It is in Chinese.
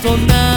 做难。